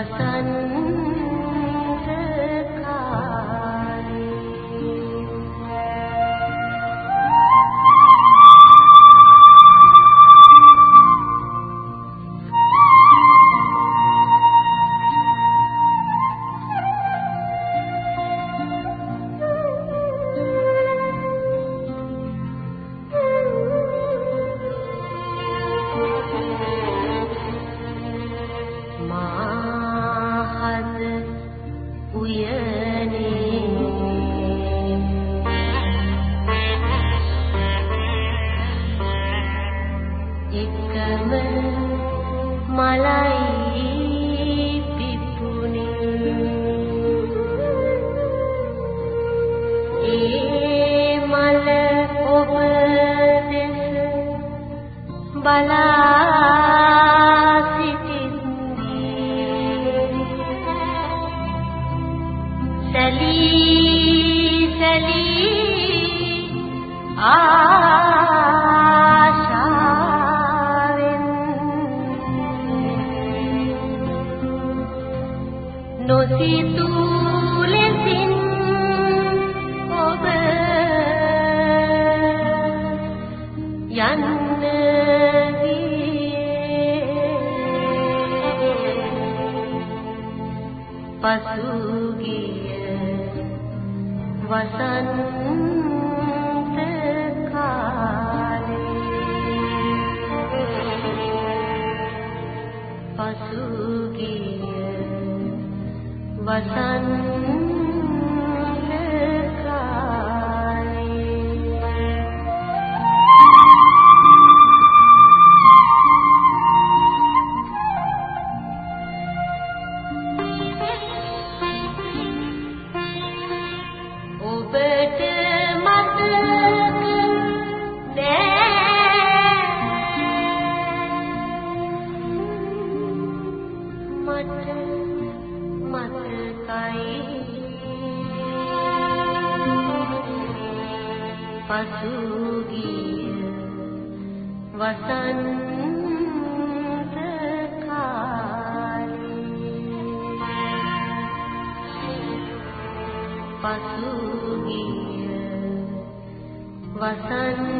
حسن එකම මලයි ඒ මල ඔබ දෙස බලා සිටින්නේ. සලී සලී ආ නොසිතූ ලෙසින් ඔබ යන්න පසුගිය වසන්ත කාලේ. පසුගිය वसन् වසූ ගිය වසන්ත කාලේ වසූ ගිය වසන්ත